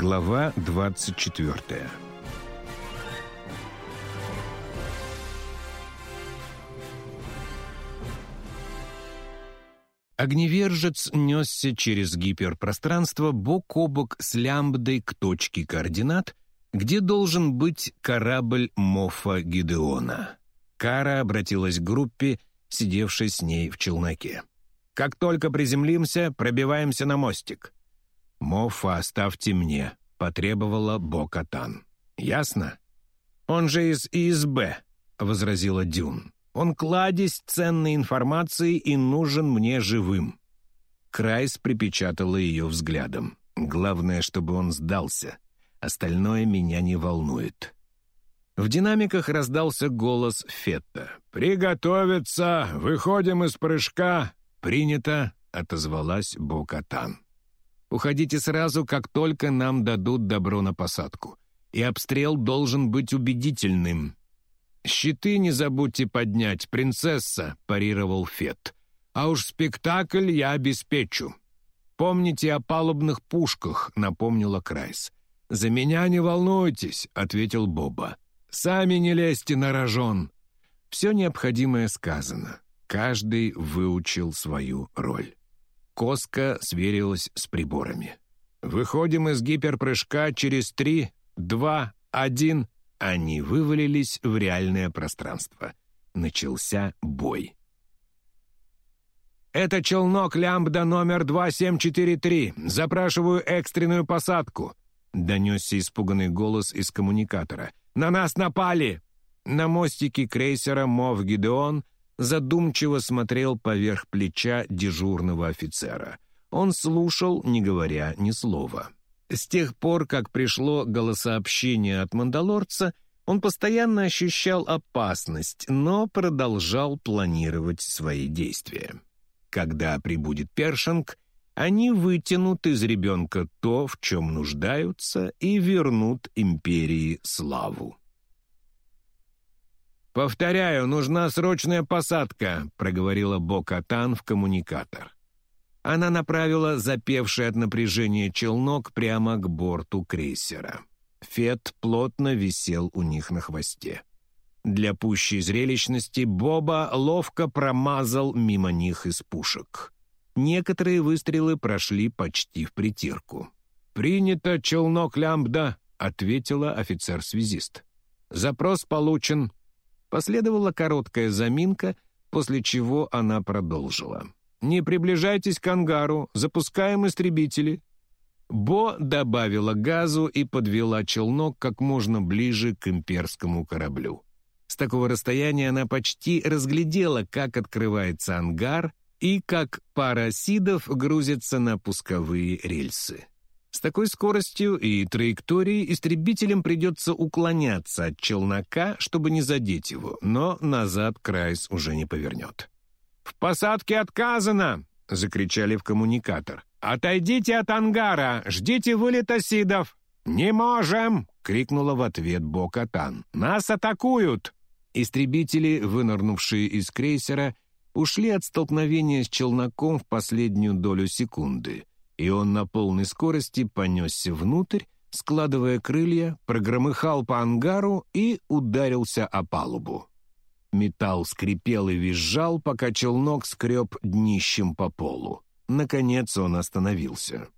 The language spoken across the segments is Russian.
Глава 24 Огневержец несся через гиперпространство бок о бок с лямбдой к точке координат, где должен быть корабль Мофа Гидеона. Кара обратилась к группе, сидевшей с ней в челноке. «Как только приземлимся, пробиваемся на мостик». «Мофа оставьте мне», — потребовала Бокатан. «Ясно?» «Он же из ИСБ», — возразила Дюн. «Он кладезь ценной информации и нужен мне живым». Крайс припечатала ее взглядом. «Главное, чтобы он сдался. Остальное меня не волнует». В динамиках раздался голос Фетта. «Приготовиться! Выходим из прыжка!» «Принято!» — отозвалась Бокатан. «Уходите сразу, как только нам дадут добро на посадку. И обстрел должен быть убедительным». «Щиты не забудьте поднять, принцесса!» — парировал Фет. «А уж спектакль я обеспечу». «Помните о палубных пушках», — напомнила Крайс. «За меня не волнуйтесь», — ответил Боба. «Сами не лезьте на рожон». Все необходимое сказано. Каждый выучил свою роль. Коска сверилась с приборами. «Выходим из гиперпрыжка через три, два, один...» Они вывалились в реальное пространство. Начался бой. «Это челнок Лямбда номер 2743. Запрашиваю экстренную посадку», — донесся испуганный голос из коммуникатора. «На нас напали!» На мостике крейсера «Мов Гидеон» задумчиво смотрел поверх плеча дежурного офицера. Он слушал, не говоря ни слова. С тех пор, как пришло голосообщение от мандалорца, он постоянно ощущал опасность, но продолжал планировать свои действия. Когда прибудет Першинг, они вытянут из ребенка то, в чем нуждаются, и вернут империи славу. «Повторяю, нужна срочная посадка», — проговорила Бокатан в коммуникатор. Она направила запевший от напряжения челнок прямо к борту крейсера. Фет плотно висел у них на хвосте. Для пущей зрелищности Боба ловко промазал мимо них из пушек. Некоторые выстрелы прошли почти в притирку. «Принято, челнок Лямбда», — ответила офицер-связист. «Запрос получен». Последовала короткая заминка, после чего она продолжила. «Не приближайтесь к ангару, запускаем истребители». Бо добавила газу и подвела челнок как можно ближе к имперскому кораблю. С такого расстояния она почти разглядела, как открывается ангар и как пара сидов грузится на пусковые рельсы. С такой скоростью и траекторией истребителям придется уклоняться от челнока, чтобы не задеть его, но назад Крайс уже не повернет. «В посадке отказано!» — закричали в коммуникатор. «Отойдите от ангара! Ждите вылета Сидов!» «Не можем!» — крикнула в ответ Бокатан. «Нас атакуют!» Истребители, вынырнувшие из крейсера, ушли от столкновения с челноком в последнюю долю секунды, и он на полной скорости понесся внутрь, складывая крылья, прогромыхал по ангару и ударился о палубу. Металл скрипел и визжал, пока челнок скреб днищем по полу. Наконец он остановился.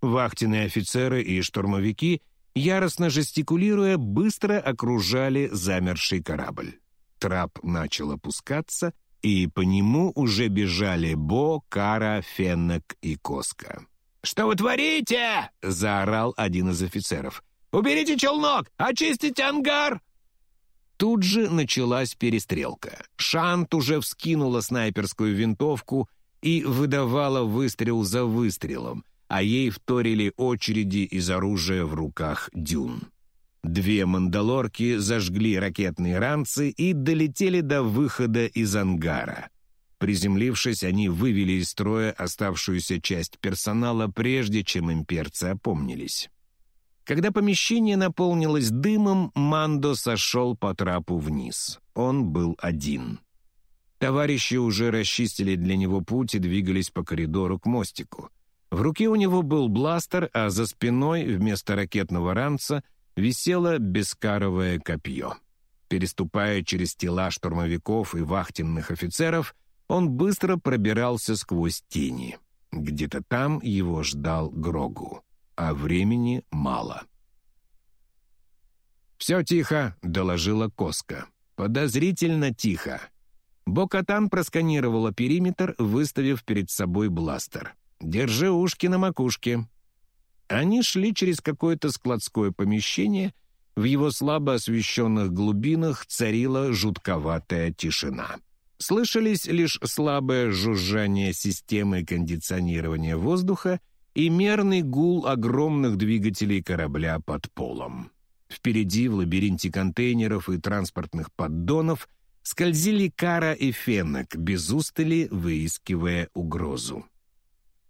Вахтенные офицеры и штурмовики, яростно жестикулируя, быстро окружали замерший корабль. Трап начал опускаться, и по нему уже бежали Бо, Кара, Феннек и Коска. «Что вы творите?» — заорал один из офицеров. «Уберите челнок! Очистите ангар!» Тут же началась перестрелка. Шант уже вскинула снайперскую винтовку и выдавала выстрел за выстрелом, а ей вторили очереди из оружия в руках дюн. Две мандалорки зажгли ракетные ранцы и долетели до выхода из ангара. Приземлившись, они вывели из строя оставшуюся часть персонала, прежде чем имперцы опомнились. Когда помещение наполнилось дымом, Мандо сошел по трапу вниз. Он был один. Товарищи уже расчистили для него путь и двигались по коридору к мостику. В руке у него был бластер, а за спиной вместо ракетного ранца висело бескаровое копье. Переступая через тела штурмовиков и вахтенных офицеров, он быстро пробирался сквозь тени. Где-то там его ждал Грогу, а времени мало. «Все тихо», — доложила Коска. «Подозрительно тихо». Бокатан просканировала периметр, выставив перед собой бластер. «Держи ушки на макушке». Они шли через какое-то складское помещение. В его слабо освещенных глубинах царила жутковатая тишина. Слышались лишь слабое жужжание системы кондиционирования воздуха и мерный гул огромных двигателей корабля под полом. Впереди, в лабиринте контейнеров и транспортных поддонов, скользили Кара и Феннек, без устали выискивая угрозу.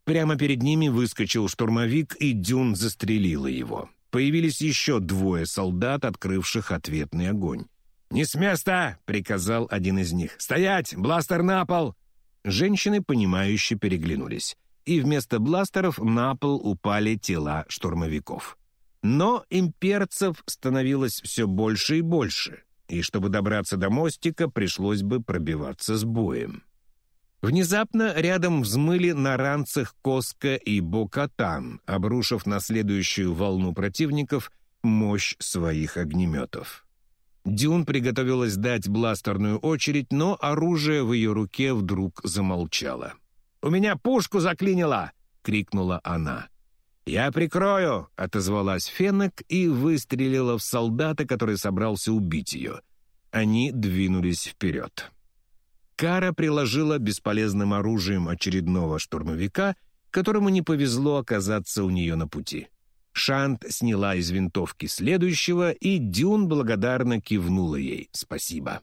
Прямо перед ними выскочил штурмовик, и Дюн застрелила его. Появились еще двое солдат, открывших ответный огонь. «Не с места!» — приказал один из них. «Стоять! Бластер на пол!» Женщины, понимающе переглянулись. И вместо бластеров на пол упали тела штурмовиков. Но имперцев становилось все больше и больше, и чтобы добраться до мостика, пришлось бы пробиваться с боем. Внезапно рядом взмыли на ранцах Коска и Бокатан, обрушив на следующую волну противников мощь своих огнеметов. Дюн приготовилась дать бластерную очередь, но оружие в ее руке вдруг замолчало. «У меня пушку заклинило!» — крикнула она. «Я прикрою!» — отозвалась Феннек и выстрелила в солдата, который собрался убить ее. Они двинулись вперед. Кара приложила бесполезным оружием очередного штурмовика, которому не повезло оказаться у нее на пути. Шант сняла из винтовки следующего, и Дюн благодарно кивнула ей «спасибо».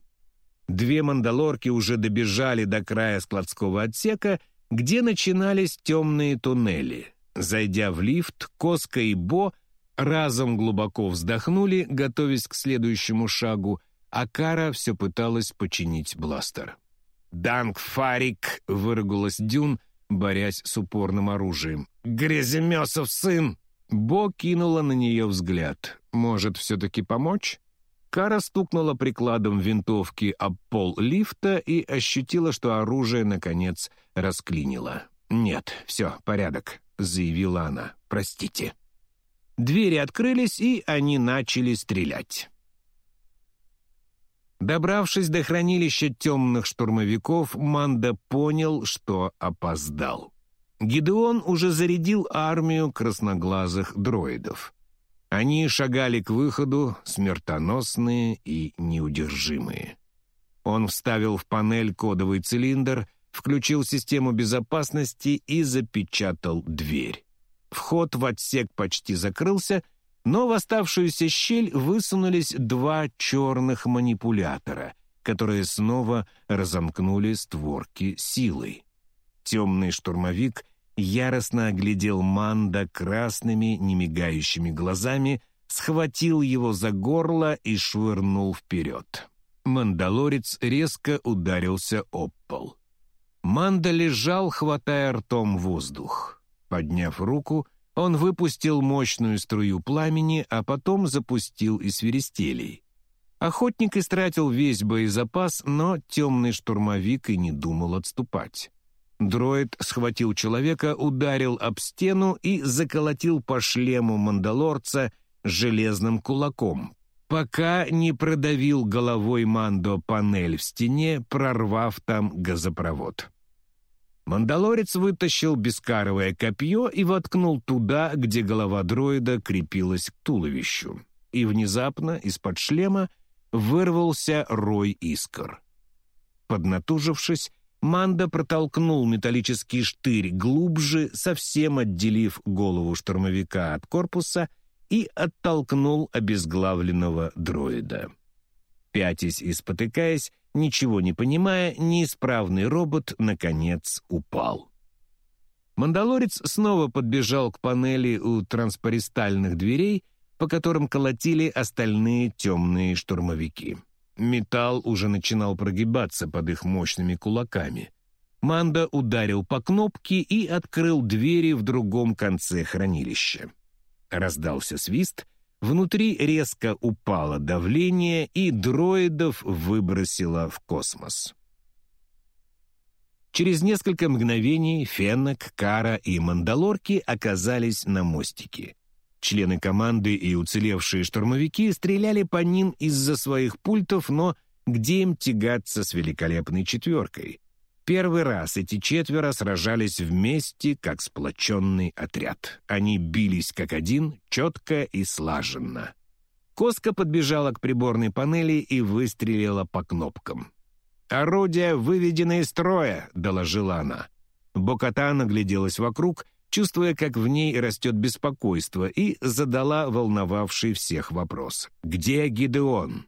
Две мандалорки уже добежали до края складского отсека, где начинались темные туннели — Зайдя в лифт, Коска и Бо разом глубоко вздохнули, готовясь к следующему шагу, а Кара все пыталась починить бластер. «Данг Фарик!» — выругалась Дюн, борясь с упорным оружием. «Гряземесов сын!» Бо кинула на нее взгляд. «Может, все-таки помочь?» Кара стукнула прикладом винтовки об пол лифта и ощутила, что оружие, наконец, расклинило. «Нет, все, порядок. — заявила она. «Простите». Двери открылись, и они начали стрелять. Добравшись до хранилища темных штурмовиков, Манда понял, что опоздал. Гидеон уже зарядил армию красноглазых дроидов. Они шагали к выходу, смертоносные и неудержимые. Он вставил в панель кодовый цилиндр включил систему безопасности и запечатал дверь. Вход в отсек почти закрылся, но в оставшуюся щель высунулись два черных манипулятора, которые снова разомкнули створки силой. Темный штурмовик яростно оглядел Манда красными, немигающими глазами, схватил его за горло и швырнул вперед. Мандалорец резко ударился об пол. Манда лежал, хватая ртом воздух. Подняв руку, он выпустил мощную струю пламени, а потом запустил и свиристелей. Охотник истратил весь боезапас, но темный штурмовик и не думал отступать. Дроид схватил человека, ударил об стену и заколотил по шлему мандалорца железным кулаком, пока не продавил головой Мандо панель в стене, прорвав там газопровод. Мандалорец вытащил бескаровое копье и воткнул туда, где голова дроида крепилась к туловищу. И внезапно из-под шлема вырвался рой искр. Поднатужившись, Манда протолкнул металлический штырь глубже, совсем отделив голову штурмовика от корпуса и оттолкнул обезглавленного дроида. Пятясь и спотыкаясь, Ничего не понимая, неисправный робот, наконец, упал. Мандалорец снова подбежал к панели у транспористальных дверей, по которым колотили остальные темные штурмовики. Металл уже начинал прогибаться под их мощными кулаками. Манда ударил по кнопке и открыл двери в другом конце хранилища. Раздался свист, внутри резко упало давление, и дроидов выбросило в космос. Через несколько мгновений Феннек, Кара и Мандалорки оказались на мостике. Члены команды и уцелевшие штурмовики стреляли по ним из-за своих пультов, но где им тягаться с великолепной четверкой? Первый раз эти четверо сражались вместе, как сплоченный отряд. Они бились как один, четко и слаженно. Коска подбежала к приборной панели и выстрелила по кнопкам. «Орудие выведено из строя», — доложила она. Бокота нагляделась вокруг, чувствуя, как в ней растет беспокойство, и задала волновавший всех вопрос. «Где Гидеон?»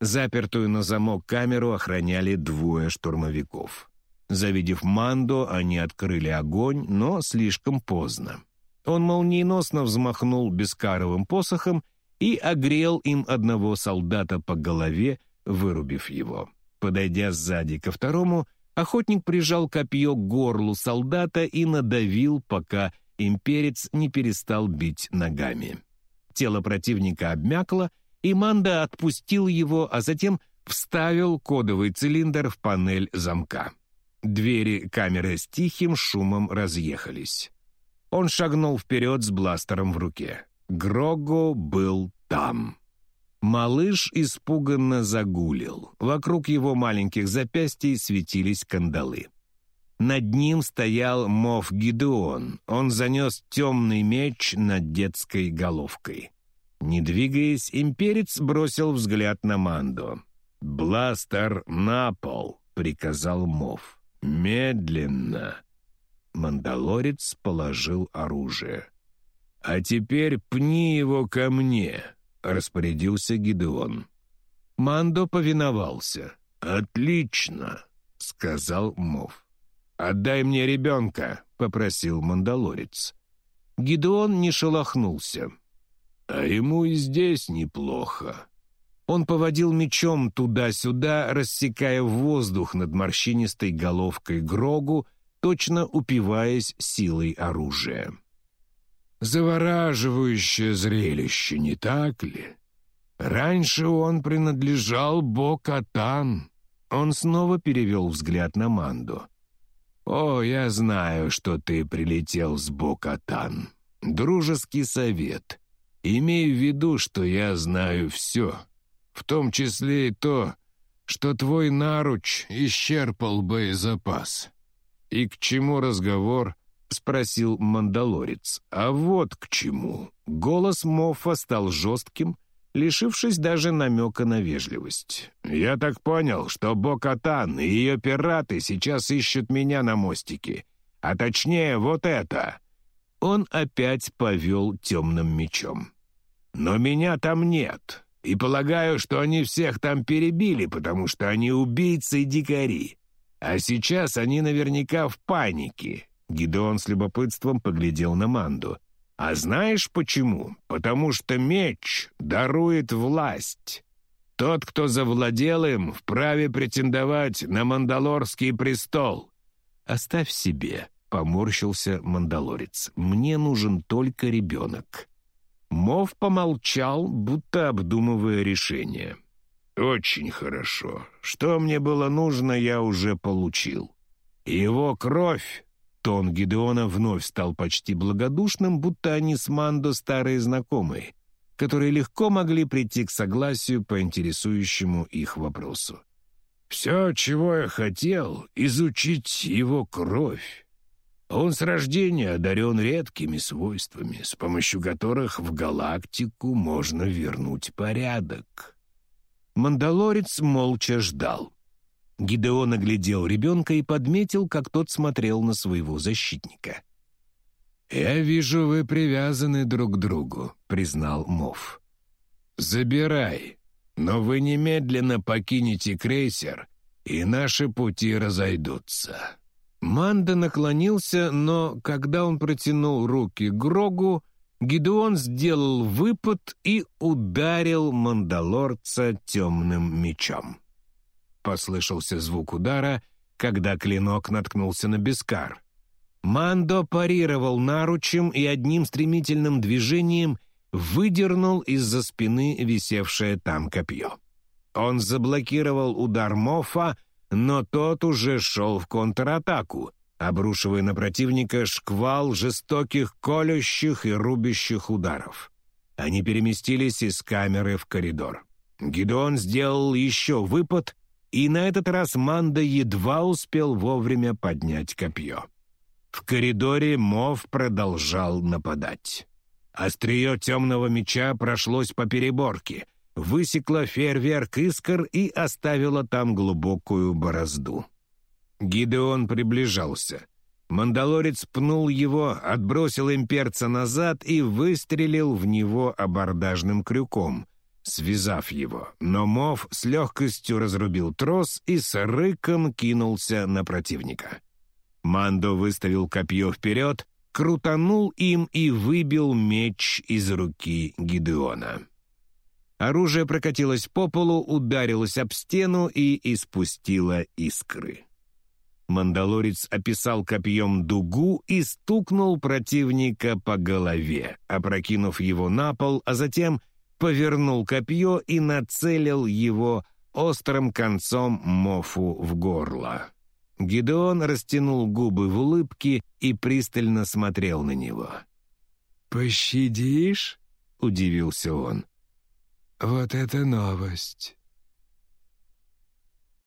Запертую на замок камеру охраняли двое штурмовиков. Завидев Мандо, они открыли огонь, но слишком поздно. Он молниеносно взмахнул бескаровым посохом и огрел им одного солдата по голове, вырубив его. Подойдя сзади ко второму, охотник прижал копье к горлу солдата и надавил, пока имперец не перестал бить ногами. Тело противника обмякло, и Манда отпустил его, а затем вставил кодовый цилиндр в панель замка. Двери камеры с тихим шумом разъехались. Он шагнул вперед с бластером в руке. Грого был там. Малыш испуганно загулил. Вокруг его маленьких запястий светились кандалы. Над ним стоял Мов Гидеон. Он занес темный меч над детской головкой. Не двигаясь, имперец бросил взгляд на Мандо. «Бластер на пол!» — приказал Мов. «Медленно!» Мандалорец положил оружие. «А теперь пни его ко мне!» — распорядился Гидеон. Мандо повиновался. «Отлично!» — сказал Мов. «Отдай мне ребенка!» — попросил Мандалорец. Гидеон не шелохнулся. А ему и здесь неплохо. Он поводил мечом туда-сюда, рассекая воздух над морщинистой головкой Грогу, точно упиваясь силой оружия. Завораживающее зрелище, не так ли? Раньше он принадлежал Бо-Катан. Он снова перевел взгляд на Манду. «О, я знаю, что ты прилетел с Бо-Катан. Дружеский совет. Имей в виду, что я знаю все, в том числе и то, что твой наруч исчерпал боезапас. И к чему разговор?» — спросил мандалорец. «А вот к чему». Голос Моффа стал жестким, лишившись даже намека на вежливость. «Я так понял, что Бокатан и ее пираты сейчас ищут меня на мостике. А точнее, вот это!» Он опять повел темным мечом. «Но меня там нет, и полагаю, что они всех там перебили, потому что они убийцы и дикари. А сейчас они наверняка в панике». Гидеон с любопытством поглядел на Манду. «А знаешь почему? Потому что меч дарует власть. Тот, кто завладел им, вправе претендовать на Мандалорский престол». «Оставь себе», — поморщился Мандалорец. «Мне нужен только ребенок». Мов помолчал, будто обдумывая решение. «Очень хорошо. Что мне было нужно, я уже получил. Его кровь...» Тон Гидеона вновь стал почти благодушным, будто они с Мандо старые знакомые, которые легко могли прийти к согласию по интересующему их вопросу. «Все, чего я хотел, изучить его кровь. Он с рождения одарен редкими свойствами, с помощью которых в галактику можно вернуть порядок. Мандалорец молча ждал. Гидеон оглядел ребенка и подметил, как тот смотрел на своего защитника. «Я вижу, вы привязаны друг к другу», — признал Мов. «Забирай, но вы немедленно покинете крейсер, и наши пути разойдутся». Манда наклонился, но когда он протянул руки Грогу, Гидеон сделал выпад и ударил мандалорца темным мечом. Послышался звук удара, когда клинок наткнулся на Бескар. Мандо парировал наручем и одним стремительным движением выдернул из-за спины висевшее там копье. Он заблокировал удар Мофа, но тот уже шел в контратаку, обрушивая на противника шквал жестоких колющих и рубящих ударов. Они переместились из камеры в коридор. Гидеон сделал еще выпад, и на этот раз Манда едва успел вовремя поднять копье. В коридоре Мов продолжал нападать. Острие темного меча прошлось по переборке, высекло фейерверк искр и оставило там глубокую борозду. Гидеон приближался. Мандалорец пнул его, отбросил имперца назад и выстрелил в него абордажным крюком, связав его. Но Мов с легкостью разрубил трос и с рыком кинулся на противника. Мандо выставил копье вперед, крутанул им и выбил меч из руки Гидеона. Оружие прокатилось по полу, ударилось об стену и испустило искры. Мандалорец описал копьем дугу и стукнул противника по голове, опрокинув его на пол, а затем повернул копье и нацелил его острым концом Мофу в горло. Гидеон растянул губы в улыбке и пристально смотрел на него. «Пощадишь?» — удивился он. «Вот это новость!